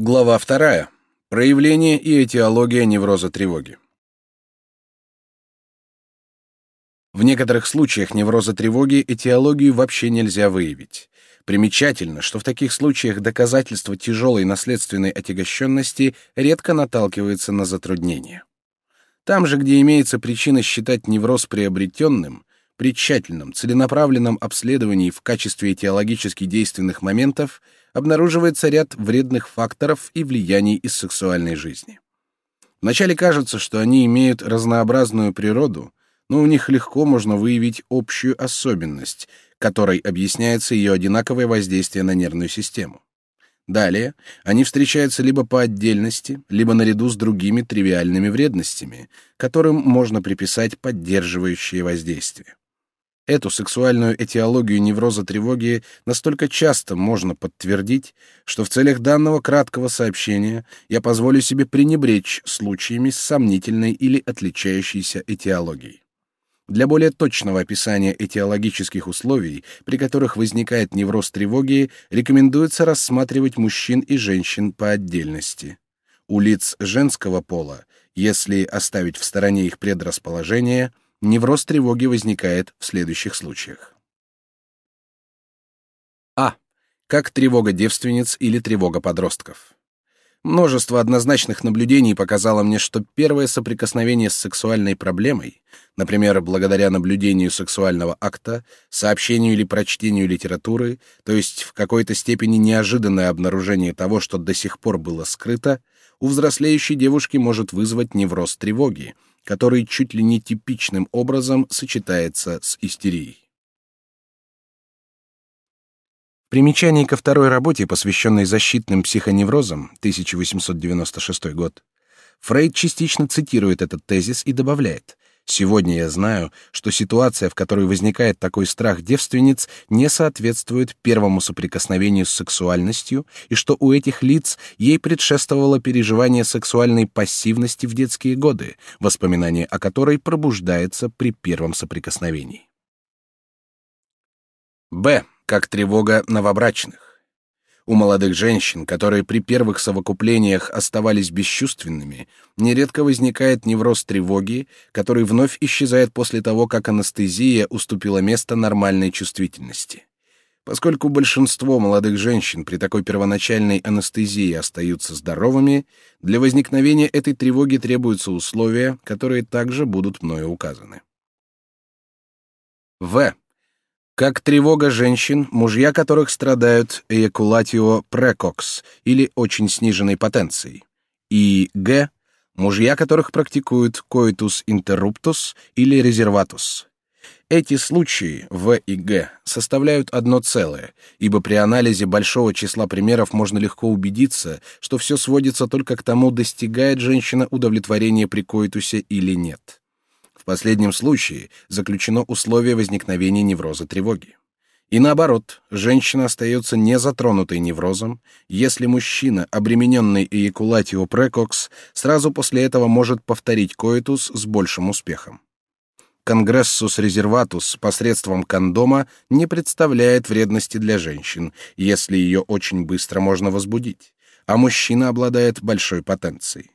Глава вторая. Проявление и этиология невроза тревоги. В некоторых случаях невроза тревоги этиологию вообще нельзя выявить. Примечательно, что в таких случаях доказательство тяжелой наследственной отягощенности редко наталкивается на затруднения. Там же, где имеется причина считать невроз приобретенным, при тщательном, целенаправленном обследовании в качестве этиологически действенных моментов обнаруживается ряд вредных факторов и влияний из сексуальной жизни. Вначале кажется, что они имеют разнообразную природу, но у них легко можно выявить общую особенность, которой объясняется ее одинаковое воздействие на нервную систему. Далее они встречаются либо по отдельности, либо наряду с другими тривиальными вредностями, которым можно приписать поддерживающее воздействие. Эту сексуальную этиологию невроза тревоги настолько часто можно подтвердить, что в целях данного краткого сообщения я позволю себе пренебречь случаями с сомнительной или отличающейся этиологией. Для более точного описания этиологических условий, при которых возникает невроз тревоги, рекомендуется рассматривать мужчин и женщин по отдельности. У лиц женского пола, если оставить в стороне их предрасположение – Невроз тревоги возникает в следующих случаях. А. Как тревога девственниц или тревога подростков. Множество однозначных наблюдений показало мне, что первое соприкосновение с сексуальной проблемой, например, благодаря наблюдению сексуального акта, сообщению или прочтению литературы, то есть в какой-то степени неожиданное обнаружение того, что до сих пор было скрыто, у взрослеющей девушки может вызвать невроз тревоги, который чуть ли не типичным образом сочетается с истерией. В примечании ко второй работе, посвященной защитным психоневрозам, 1896 год, Фрейд частично цитирует этот тезис и добавляет: Сегодня я знаю, что ситуация, в которой возникает такой страх девственниц, не соответствует первому соприкосновению с сексуальностью, и что у этих лиц ей предшествовало переживание сексуальной пассивности в детские годы, воспоминание о которой пробуждается при первом соприкосновении. Б. Как тревога новобрачных. У молодых женщин, которые при первых совокуплениях оставались бесчувственными, нередко возникает невроз тревоги, который вновь исчезает после того, как анестезия уступила место нормальной чувствительности. Поскольку большинство молодых женщин при такой первоначальной анестезии остаются здоровыми, для возникновения этой тревоги требуются условия, которые также будут мною указаны. В как тревога женщин, мужья которых страдают эякулатио прекокс или очень сниженной потенцией, и г. мужья которых практикуют коитус интерруптус или резерватус. Эти случаи В и Г составляют одно целое, ибо при анализе большого числа примеров можно легко убедиться, что все сводится только к тому, достигает женщина удовлетворения при коитусе или нет последнем случае заключено условие возникновения невроза тревоги. И наоборот, женщина остается не затронутой неврозом, если мужчина, обремененный эякулатио прекокс, сразу после этого может повторить коитус с большим успехом. Конгрессус резерватус посредством кондома не представляет вредности для женщин, если ее очень быстро можно возбудить, а мужчина обладает большой потенцией.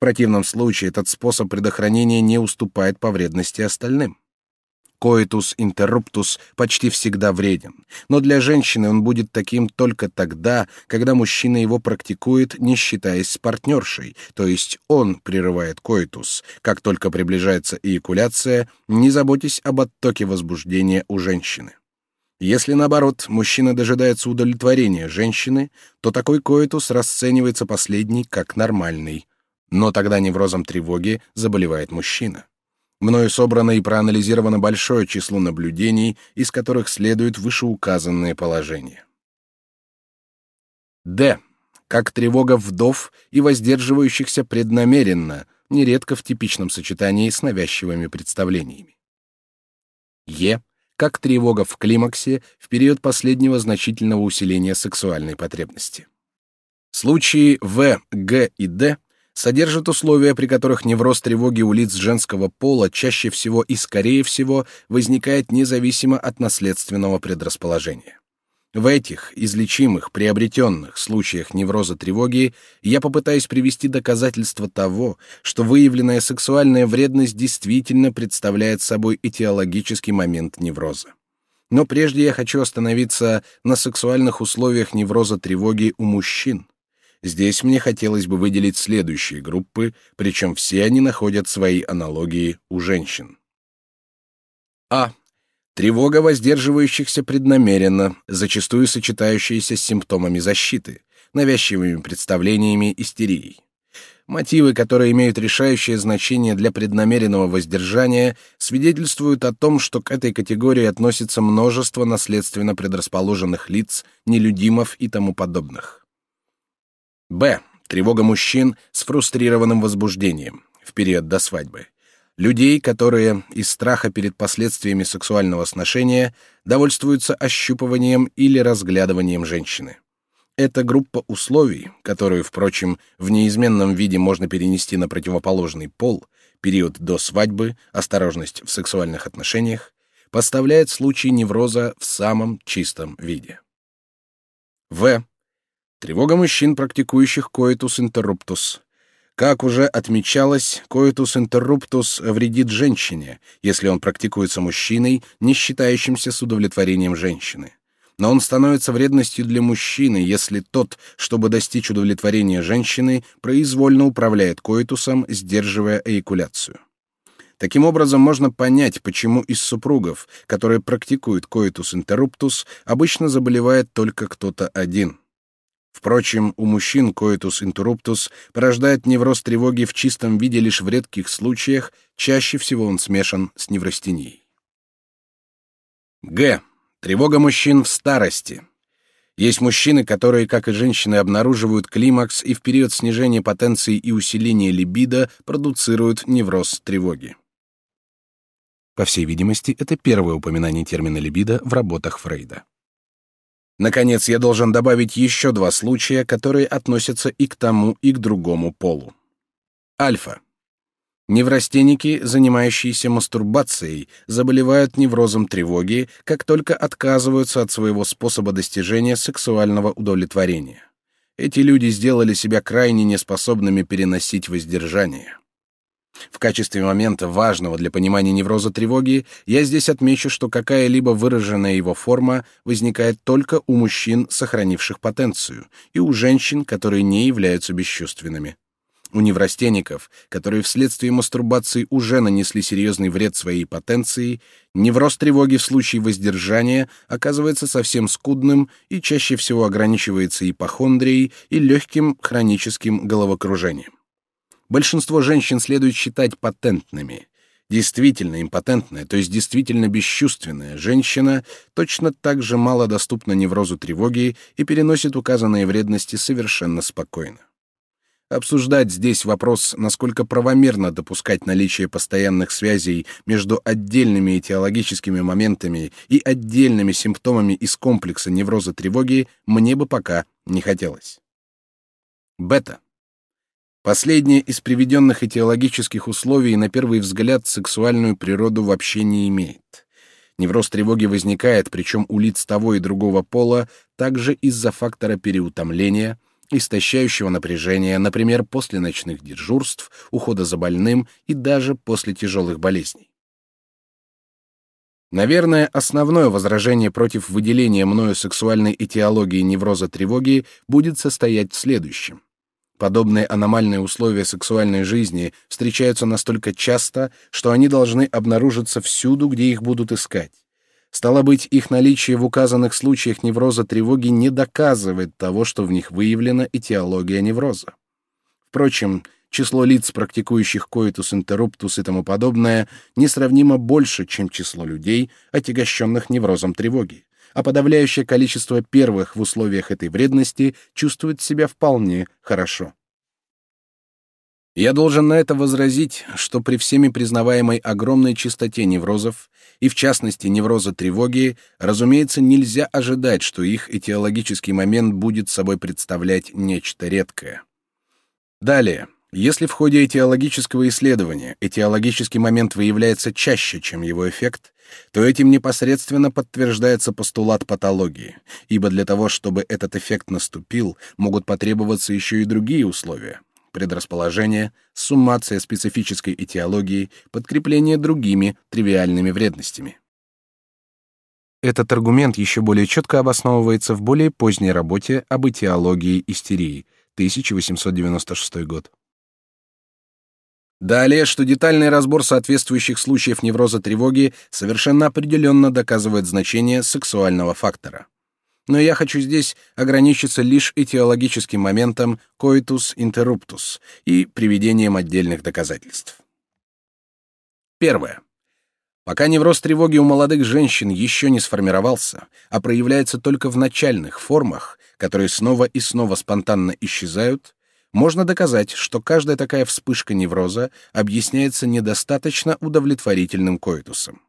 В противном случае этот способ предохранения не уступает по вредности остальным. Коитус интерруптус почти всегда вреден, но для женщины он будет таким только тогда, когда мужчина его практикует, не считаясь с партнершей, то есть он прерывает коитус, как только приближается эякуляция, не заботясь об оттоке возбуждения у женщины. Если наоборот мужчина дожидается удовлетворения женщины, то такой коитус расценивается последний как нормальный. Но тогда неврозом тревоги заболевает мужчина. Мною собрано и проанализировано большое число наблюдений, из которых следуют вышеуказанные положения. Д. Как тревога вдов и воздерживающихся преднамеренно, нередко в типичном сочетании с навязчивыми представлениями. Е. Как тревога в климаксе в период последнего значительного усиления сексуальной потребности. Случаи В, Г и Д содержит условия, при которых невроз тревоги у лиц женского пола чаще всего и скорее всего возникает независимо от наследственного предрасположения. В этих излечимых, приобретенных случаях невроза тревоги я попытаюсь привести доказательства того, что выявленная сексуальная вредность действительно представляет собой этиологический момент невроза. Но прежде я хочу остановиться на сексуальных условиях невроза тревоги у мужчин. Здесь мне хотелось бы выделить следующие группы, причем все они находят свои аналогии у женщин. А. Тревога воздерживающихся преднамеренно, зачастую сочетающаяся с симптомами защиты, навязчивыми представлениями истерией. Мотивы, которые имеют решающее значение для преднамеренного воздержания, свидетельствуют о том, что к этой категории относится множество наследственно предрасположенных лиц, нелюдимов и тому подобных. Б. Тревога мужчин с фрустрированным возбуждением в период до свадьбы людей, которые из страха перед последствиями сексуального сношения довольствуются ощупыванием или разглядыванием женщины. Это группа условий, которую, впрочем, в неизменном виде можно перенести на противоположный пол, период до свадьбы, осторожность в сексуальных отношениях, поставляет случай невроза в самом чистом виде. В. Тревога мужчин, практикующих коитус интерруптус, как уже отмечалось, коитус интерруптус вредит женщине, если он практикуется мужчиной, не считающимся с удовлетворением женщины. Но он становится вредностью для мужчины, если тот, чтобы достичь удовлетворения женщины, произвольно управляет коитусом, сдерживая эякуляцию. Таким образом, можно понять, почему из супругов, которые практикуют коитус интерруптус, обычно заболевает только кто-то один. Впрочем, у мужчин коитус интерруптус порождает невроз тревоги в чистом виде лишь в редких случаях, чаще всего он смешан с неврастенией. Г. Тревога мужчин в старости. Есть мужчины, которые, как и женщины, обнаруживают климакс и в период снижения потенции и усиления либидо продуцируют невроз тревоги. По всей видимости, это первое упоминание термина либидо в работах Фрейда. Наконец, я должен добавить еще два случая, которые относятся и к тому, и к другому полу. Альфа. Неврастенники, занимающиеся мастурбацией, заболевают неврозом тревоги, как только отказываются от своего способа достижения сексуального удовлетворения. Эти люди сделали себя крайне неспособными переносить воздержание. В качестве момента важного для понимания невроза тревоги я здесь отмечу, что какая-либо выраженная его форма возникает только у мужчин, сохранивших потенцию, и у женщин, которые не являются бесчувственными. У неврастенников, которые вследствие мастурбации уже нанесли серьезный вред своей потенции, невроз тревоги в случае воздержания оказывается совсем скудным и чаще всего ограничивается ипохондрией и легким хроническим головокружением. Большинство женщин следует считать патентными. Действительно импотентная, то есть действительно бесчувственная женщина точно так же мало доступна неврозу тревоги и переносит указанные вредности совершенно спокойно. Обсуждать здесь вопрос, насколько правомерно допускать наличие постоянных связей между отдельными этиологическими моментами и отдельными симптомами из комплекса невроза тревоги, мне бы пока не хотелось. Бета. Последнее из приведенных этиологических условий на первый взгляд сексуальную природу вообще не имеет. Невроз тревоги возникает, причем у лиц того и другого пола, также из-за фактора переутомления, истощающего напряжения, например, после ночных дежурств, ухода за больным и даже после тяжелых болезней. Наверное, основное возражение против выделения мною сексуальной этиологии невроза тревоги будет состоять в следующем. Подобные аномальные условия сексуальной жизни встречаются настолько часто, что они должны обнаружиться всюду, где их будут искать. Стало быть, их наличие в указанных случаях невроза тревоги не доказывает того, что в них выявлена этиология невроза. Впрочем, число лиц, практикующих коитус интерруптус и тому подобное, несравнимо больше, чем число людей, отягощенных неврозом тревоги а подавляющее количество первых в условиях этой вредности чувствует себя вполне хорошо. Я должен на это возразить, что при всеми признаваемой огромной частоте неврозов, и в частности невроза тревоги, разумеется, нельзя ожидать, что их этиологический момент будет собой представлять нечто редкое. Далее, Если в ходе этиологического исследования этиологический момент выявляется чаще, чем его эффект, то этим непосредственно подтверждается постулат патологии, ибо для того, чтобы этот эффект наступил, могут потребоваться еще и другие условия — предрасположение, суммация специфической этиологии, подкрепление другими тривиальными вредностями. Этот аргумент еще более четко обосновывается в более поздней работе об этиологии истерии, 1896 год. Далее, что детальный разбор соответствующих случаев невроза тревоги совершенно определенно доказывает значение сексуального фактора. Но я хочу здесь ограничиться лишь этиологическим моментом coitus interruptus и приведением отдельных доказательств. Первое. Пока невроз тревоги у молодых женщин еще не сформировался, а проявляется только в начальных формах, которые снова и снова спонтанно исчезают, можно доказать, что каждая такая вспышка невроза объясняется недостаточно удовлетворительным коитусом.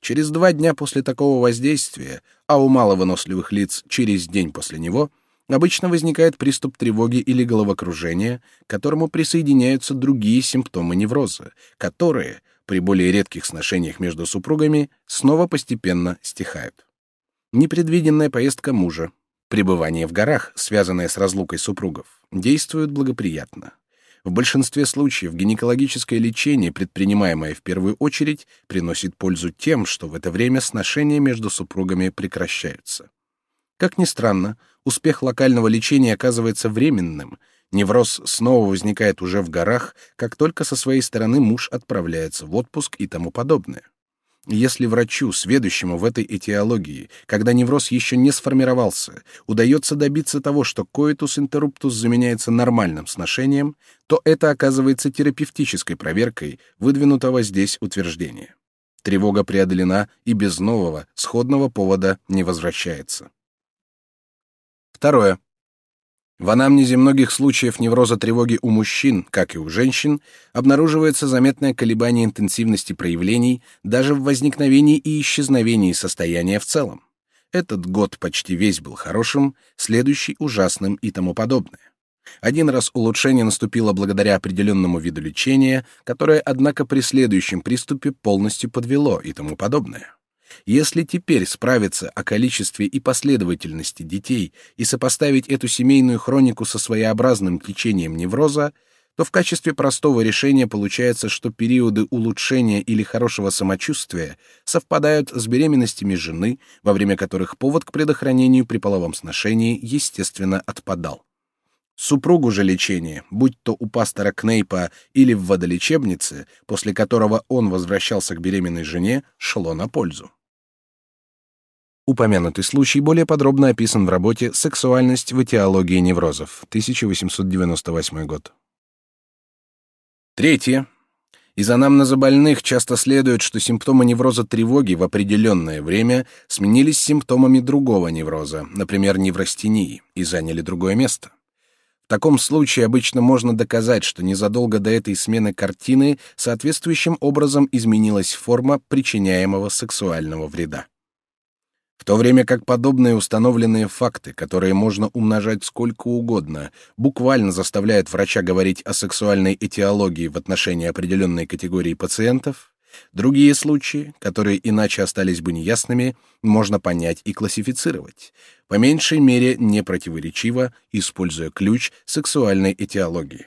Через два дня после такого воздействия, а у маловыносливых лиц через день после него, обычно возникает приступ тревоги или головокружения, к которому присоединяются другие симптомы невроза, которые, при более редких сношениях между супругами, снова постепенно стихают. Непредвиденная поездка мужа, Пребывание в горах, связанное с разлукой супругов, действует благоприятно. В большинстве случаев гинекологическое лечение, предпринимаемое в первую очередь, приносит пользу тем, что в это время сношения между супругами прекращаются. Как ни странно, успех локального лечения оказывается временным. Невроз снова возникает уже в горах, как только со своей стороны муж отправляется в отпуск и тому подобное. Если врачу, сведущему в этой этиологии, когда невроз еще не сформировался, удается добиться того, что коитус интерруптус заменяется нормальным сношением, то это оказывается терапевтической проверкой выдвинутого здесь утверждения. Тревога преодолена и без нового, сходного повода не возвращается. Второе. В анамнезе многих случаев невроза тревоги у мужчин, как и у женщин, обнаруживается заметное колебание интенсивности проявлений даже в возникновении и исчезновении состояния в целом. Этот год почти весь был хорошим, следующий — ужасным и тому подобное. Один раз улучшение наступило благодаря определенному виду лечения, которое, однако, при следующем приступе полностью подвело и тому подобное. Если теперь справиться о количестве и последовательности детей и сопоставить эту семейную хронику со своеобразным течением невроза, то в качестве простого решения получается, что периоды улучшения или хорошего самочувствия совпадают с беременностями жены, во время которых повод к предохранению при половом сношении естественно отпадал. Супругу же лечение, будь то у пастора Кнейпа или в водолечебнице, после которого он возвращался к беременной жене, шло на пользу. Упомянутый случай более подробно описан в работе «Сексуальность в этиологии неврозов», 1898 год. Третье. Из анамнеза больных часто следует, что симптомы невроза тревоги в определенное время сменились симптомами другого невроза, например, неврастении, и заняли другое место. В таком случае обычно можно доказать, что незадолго до этой смены картины соответствующим образом изменилась форма причиняемого сексуального вреда. В то время как подобные установленные факты, которые можно умножать сколько угодно, буквально заставляют врача говорить о сексуальной этиологии в отношении определенной категории пациентов, другие случаи, которые иначе остались бы неясными, можно понять и классифицировать, по меньшей мере непротиворечиво, используя ключ сексуальной этиологии.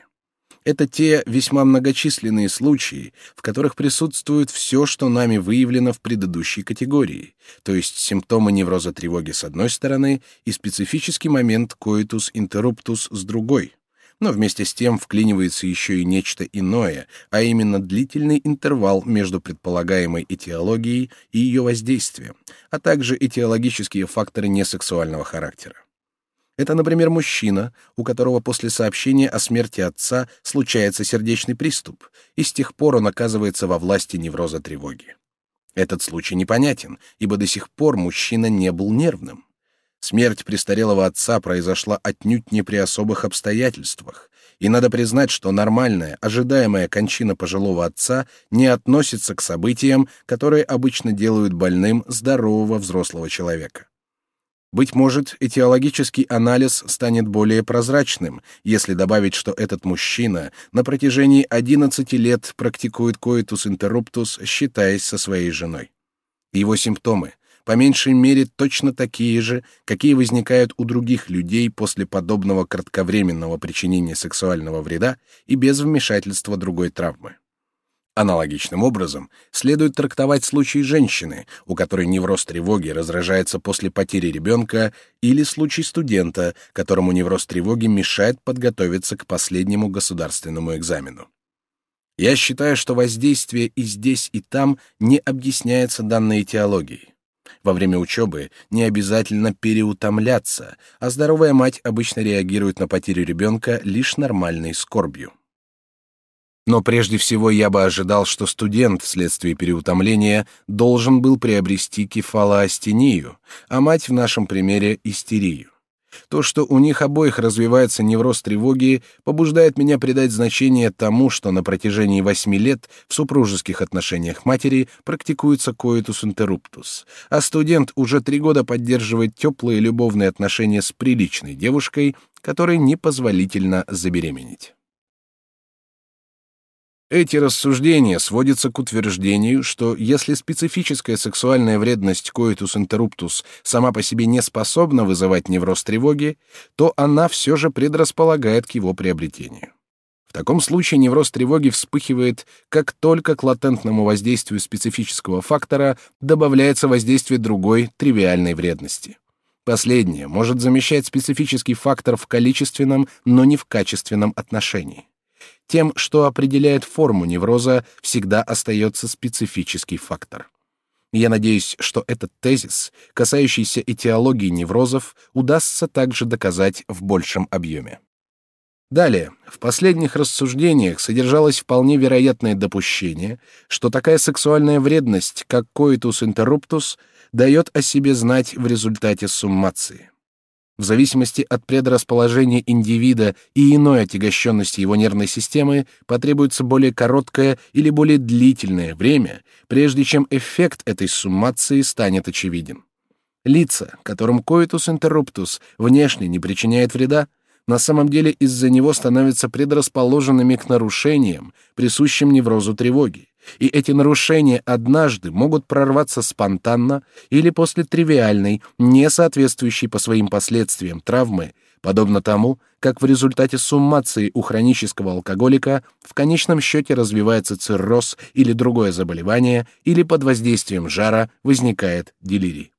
Это те весьма многочисленные случаи, в которых присутствует все, что нами выявлено в предыдущей категории, то есть симптомы невроза тревоги с одной стороны и специфический момент coitus interruptus с другой. Но вместе с тем вклинивается еще и нечто иное, а именно длительный интервал между предполагаемой этиологией и ее воздействием, а также этиологические факторы несексуального характера. Это, например, мужчина, у которого после сообщения о смерти отца случается сердечный приступ, и с тех пор он оказывается во власти невроза тревоги. Этот случай непонятен, ибо до сих пор мужчина не был нервным. Смерть престарелого отца произошла отнюдь не при особых обстоятельствах, и надо признать, что нормальная, ожидаемая кончина пожилого отца не относится к событиям, которые обычно делают больным здорового взрослого человека. Быть может, этиологический анализ станет более прозрачным, если добавить, что этот мужчина на протяжении 11 лет практикует коитус интерруптус, считаясь со своей женой. Его симптомы по меньшей мере точно такие же, какие возникают у других людей после подобного кратковременного причинения сексуального вреда и без вмешательства другой травмы. Аналогичным образом следует трактовать случай женщины, у которой невроз тревоги разражается после потери ребенка, или случай студента, которому невроз тревоги мешает подготовиться к последнему государственному экзамену. Я считаю, что воздействие и здесь, и там не объясняется данной теологией. Во время учебы не обязательно переутомляться, а здоровая мать обычно реагирует на потерю ребенка лишь нормальной скорбью. Но прежде всего я бы ожидал, что студент вследствие переутомления должен был приобрести кефалоастению, а мать в нашем примере истерию. То, что у них обоих развивается невроз тревоги, побуждает меня придать значение тому, что на протяжении восьми лет в супружеских отношениях матери практикуется коитус интерруптус, а студент уже три года поддерживает теплые любовные отношения с приличной девушкой, которой непозволительно забеременеть. Эти рассуждения сводятся к утверждению, что если специфическая сексуальная вредность коитус интерруптус сама по себе не способна вызывать невроз тревоги, то она все же предрасполагает к его приобретению. В таком случае невроз тревоги вспыхивает, как только к латентному воздействию специфического фактора добавляется воздействие другой тривиальной вредности. Последнее может замещать специфический фактор в количественном, но не в качественном отношении. Тем, что определяет форму невроза, всегда остается специфический фактор. Я надеюсь, что этот тезис, касающийся этиологии неврозов, удастся также доказать в большем объеме. Далее, в последних рассуждениях содержалось вполне вероятное допущение, что такая сексуальная вредность, как coitus interruptus, дает о себе знать в результате суммации. В зависимости от предрасположения индивида и иной отягощенности его нервной системы потребуется более короткое или более длительное время, прежде чем эффект этой суммации станет очевиден. Лица, которым coitus interruptus внешне не причиняет вреда, на самом деле из-за него становятся предрасположенными к нарушениям, присущим неврозу тревоги, и эти нарушения однажды могут прорваться спонтанно или после тривиальной, не соответствующей по своим последствиям травмы, подобно тому, как в результате суммации у хронического алкоголика в конечном счете развивается цирроз или другое заболевание, или под воздействием жара возникает делирий.